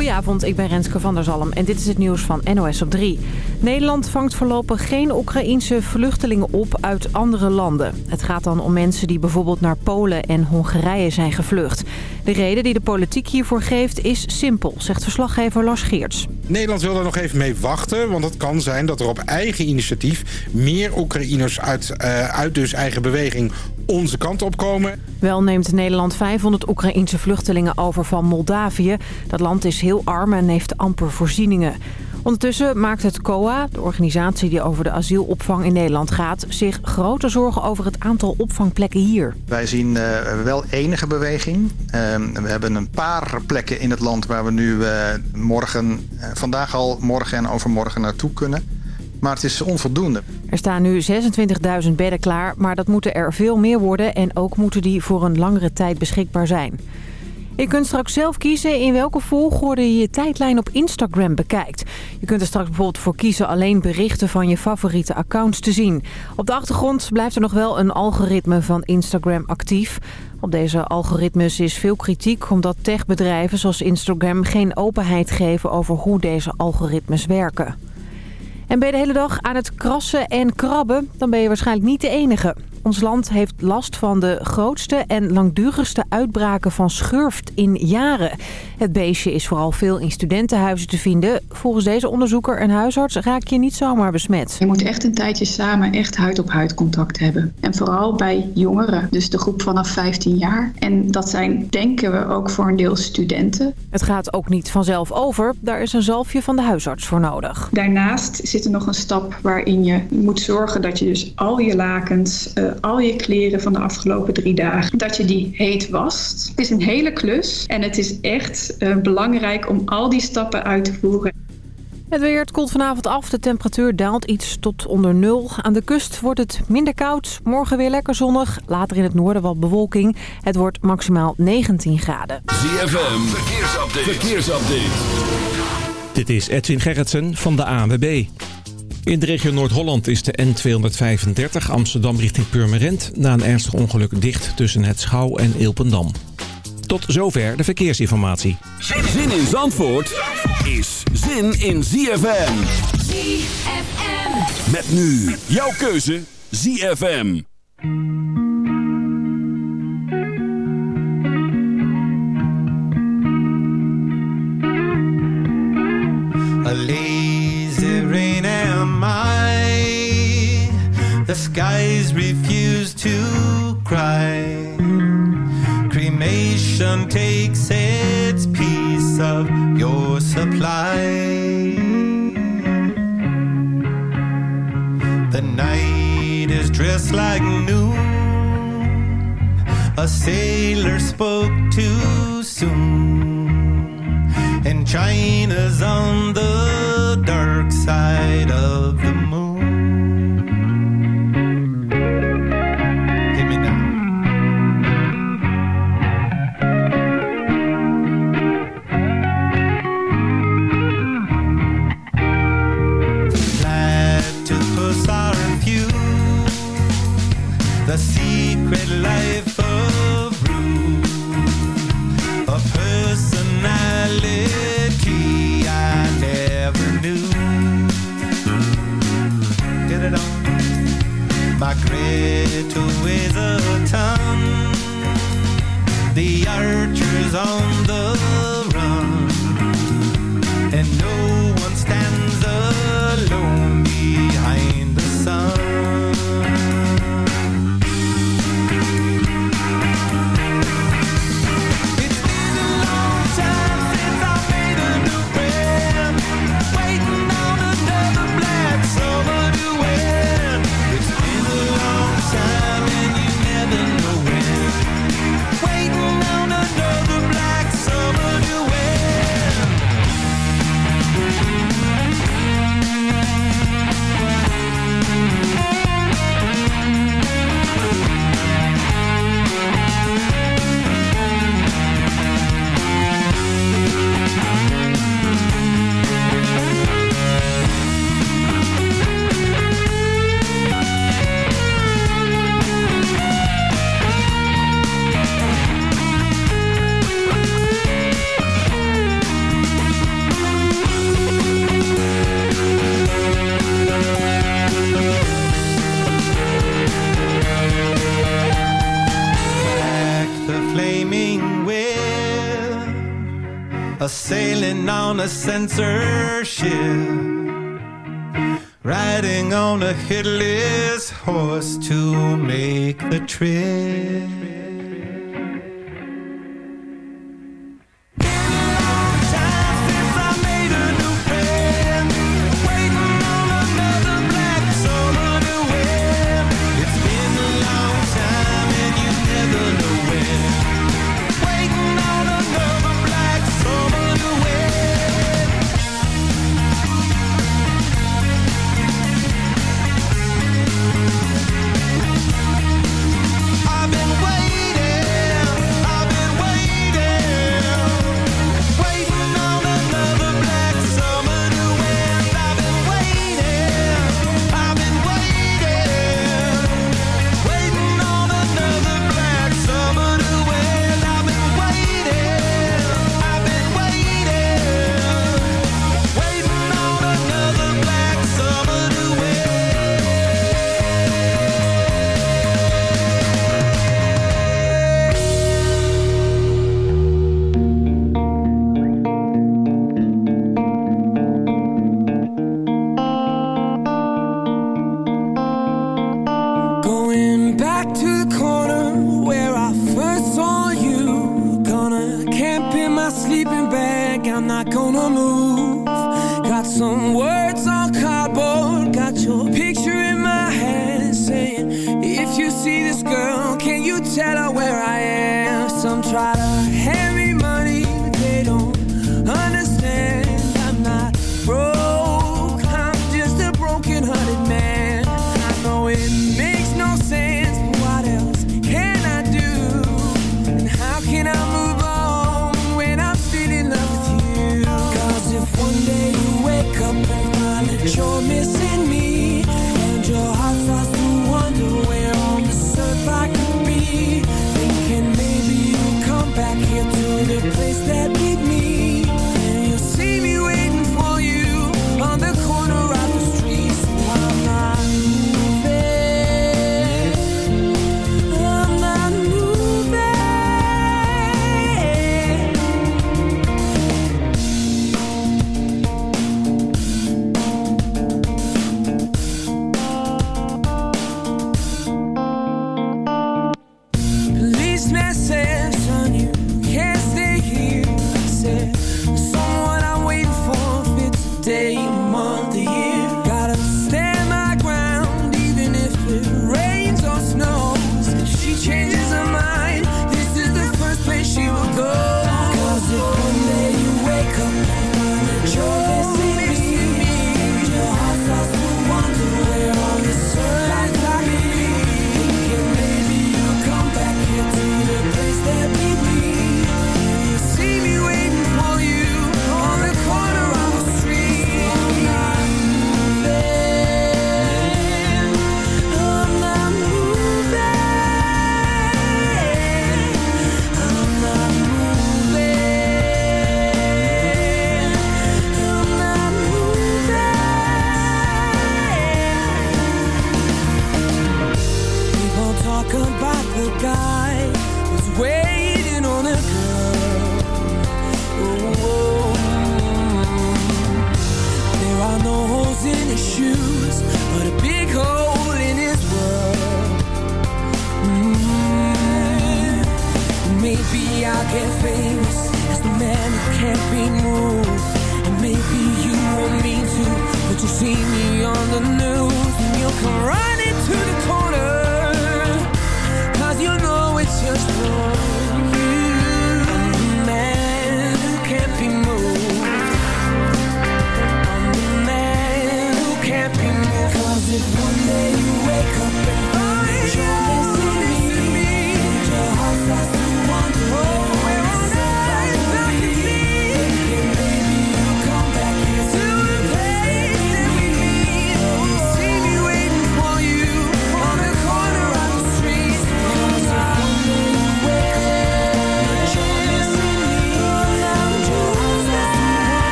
Goedenavond, ik ben Renske van der Zalm en dit is het nieuws van NOS op 3. Nederland vangt voorlopig geen Oekraïense vluchtelingen op uit andere landen. Het gaat dan om mensen die bijvoorbeeld naar Polen en Hongarije zijn gevlucht. De reden die de politiek hiervoor geeft is simpel, zegt verslaggever Lars Geerts. Nederland wil daar nog even mee wachten, want het kan zijn dat er op eigen initiatief meer Oekraïners uit, uh, uit dus eigen beweging onze kant op komen. Wel neemt Nederland 500 Oekraïense vluchtelingen over van Moldavië. Dat land is heel arm en heeft amper voorzieningen. Ondertussen maakt het COA, de organisatie die over de asielopvang in Nederland gaat... zich grote zorgen over het aantal opvangplekken hier. Wij zien uh, wel enige beweging. Uh, we hebben een paar plekken in het land waar we nu uh, morgen, vandaag al morgen en overmorgen naartoe kunnen. Maar het is onvoldoende. Er staan nu 26.000 bedden klaar, maar dat moeten er veel meer worden... en ook moeten die voor een langere tijd beschikbaar zijn. Je kunt straks zelf kiezen in welke volgorde je je tijdlijn op Instagram bekijkt. Je kunt er straks bijvoorbeeld voor kiezen alleen berichten van je favoriete accounts te zien. Op de achtergrond blijft er nog wel een algoritme van Instagram actief. Op deze algoritmes is veel kritiek omdat techbedrijven zoals Instagram geen openheid geven over hoe deze algoritmes werken. En ben je de hele dag aan het krassen en krabben, dan ben je waarschijnlijk niet de enige. Ons land heeft last van de grootste en langdurigste uitbraken van schurft in jaren. Het beestje is vooral veel in studentenhuizen te vinden. Volgens deze onderzoeker en huisarts raak je niet zomaar besmet. Je moet echt een tijdje samen echt huid-op-huid contact hebben. En vooral bij jongeren, dus de groep vanaf 15 jaar. En dat zijn, denken we, ook voor een deel studenten. Het gaat ook niet vanzelf over. Daar is een zalfje van de huisarts voor nodig. Daarnaast zit er nog een stap waarin je moet zorgen dat je dus al je lakens... Uh, al je kleren van de afgelopen drie dagen, dat je die heet wast. Het is een hele klus en het is echt uh, belangrijk om al die stappen uit te voeren. Het weer het koelt vanavond af. De temperatuur daalt iets tot onder nul. Aan de kust wordt het minder koud. Morgen weer lekker zonnig. Later in het noorden wat bewolking. Het wordt maximaal 19 graden. ZFM, verkeersupdate. verkeersupdate. Dit is Edwin Gerritsen van de ANWB. In de regio Noord-Holland is de N235 Amsterdam richting Purmerend... na een ernstig ongeluk dicht tussen het Schouw en Ilpendam. Tot zover de verkeersinformatie. Zin in Zandvoort is zin in ZFM. ZFM. Met nu jouw keuze ZFM. The skies refuse to cry. Cremation takes its piece of your supply. The night is dressed like noon. A sailor spoke too soon. And China's on the dark side of the moon. Life headless horse to make the trip.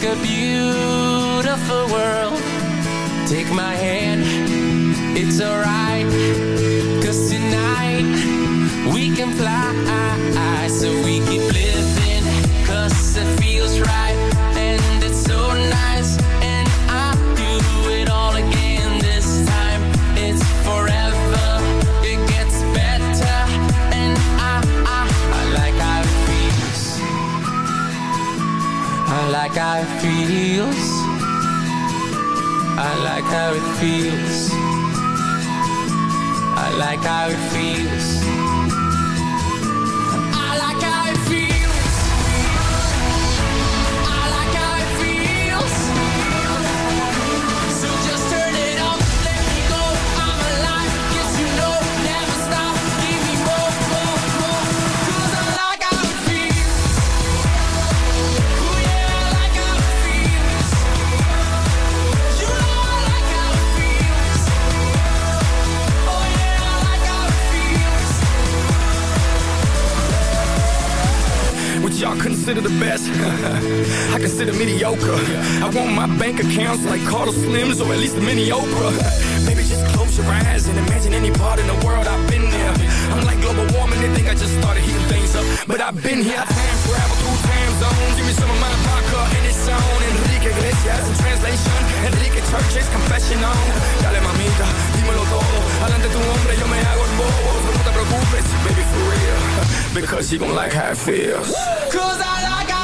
could be bank accounts like Carter Slims or at least the Mini Oprah. Maybe just close your eyes and imagine any part in the world I've been there. I'm like global warming, they think I just started heating things up, but I've been here. I time travel through time zones. Give me some of my vodka and it's on. Enrique Iglesias in translation. Enrique Church's confession on. Dale mamita, dímelo todo. Adelante tu hombre, yo me hago el bobo. No te preocupes, baby, for real. Because you gon' like how it feels. Cause I like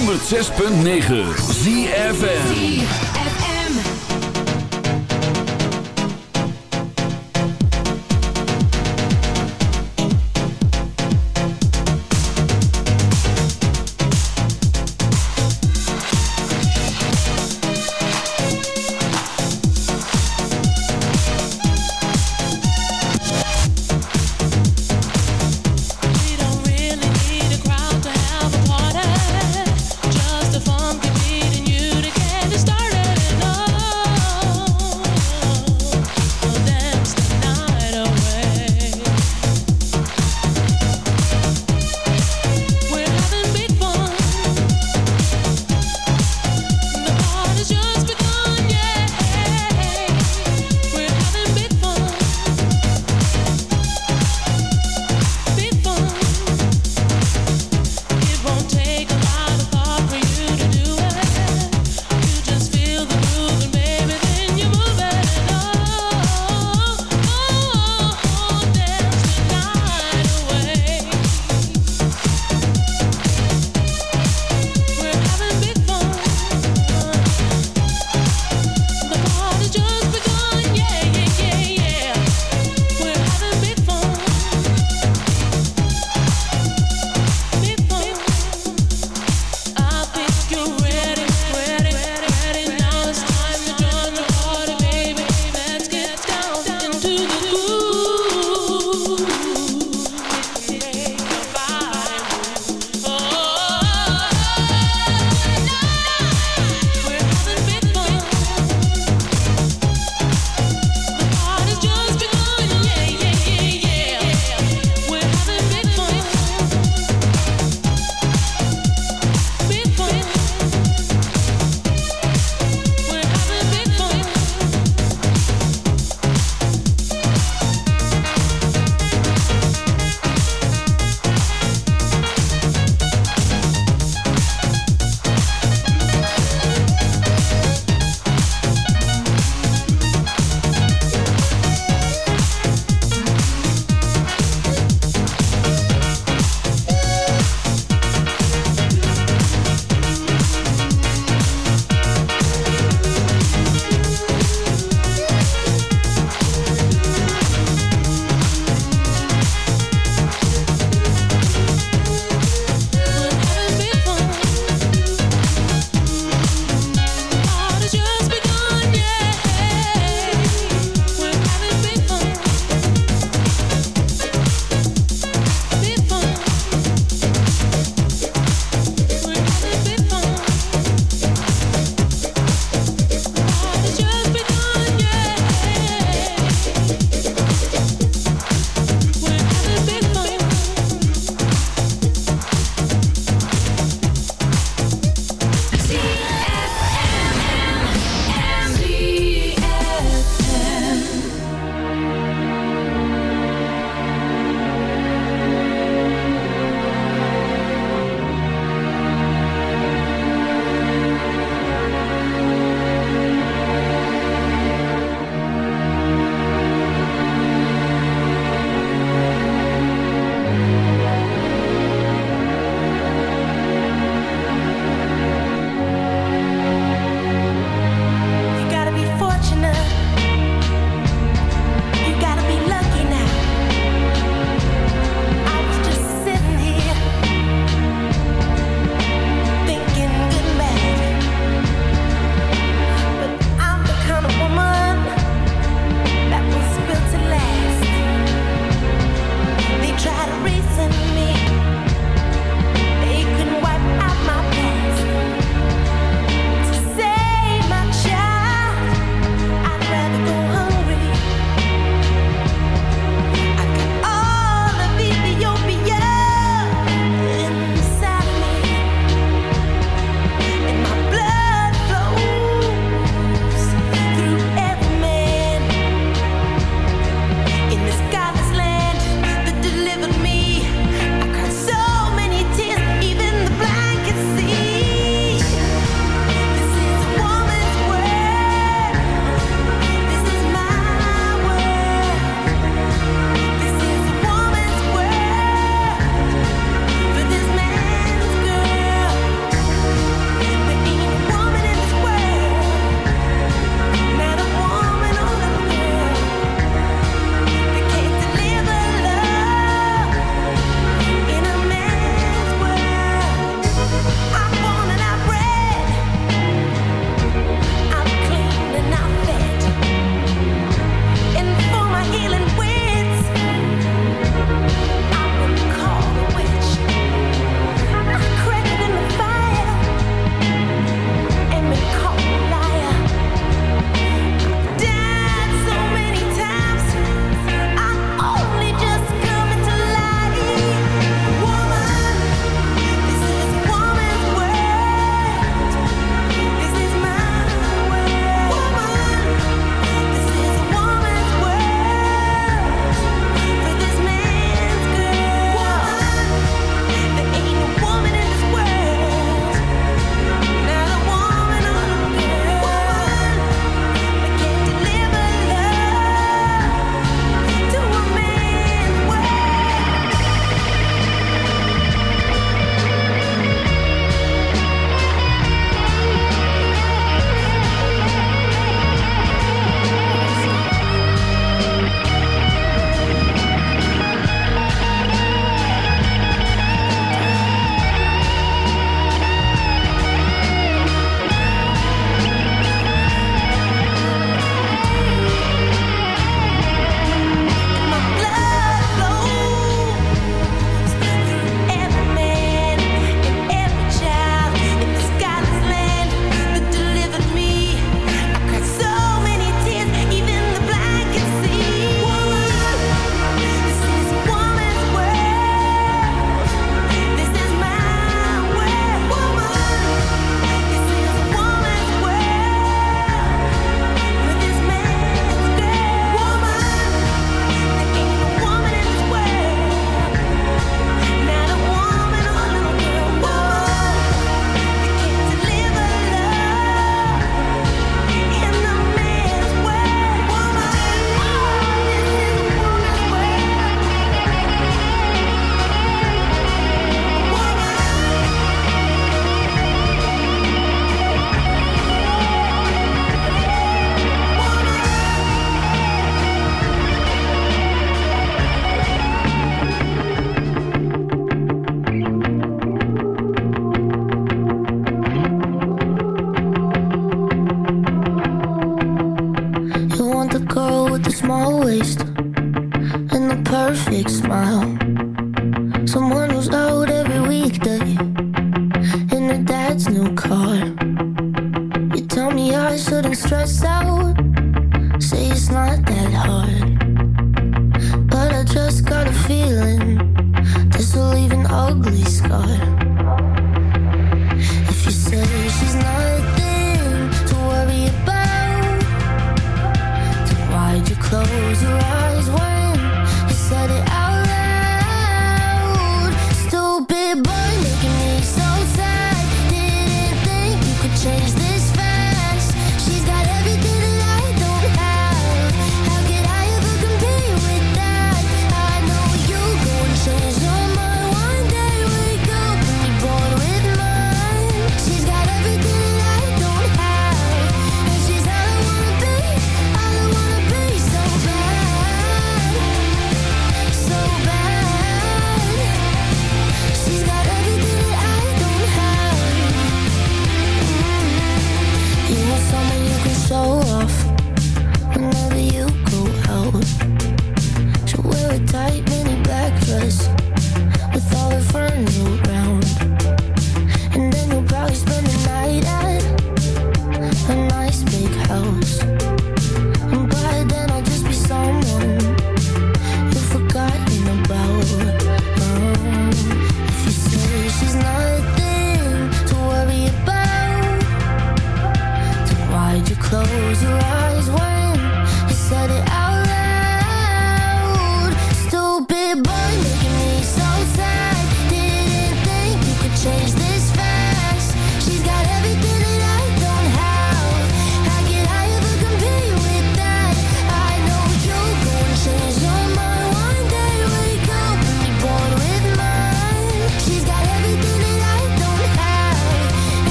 106.9 ZFN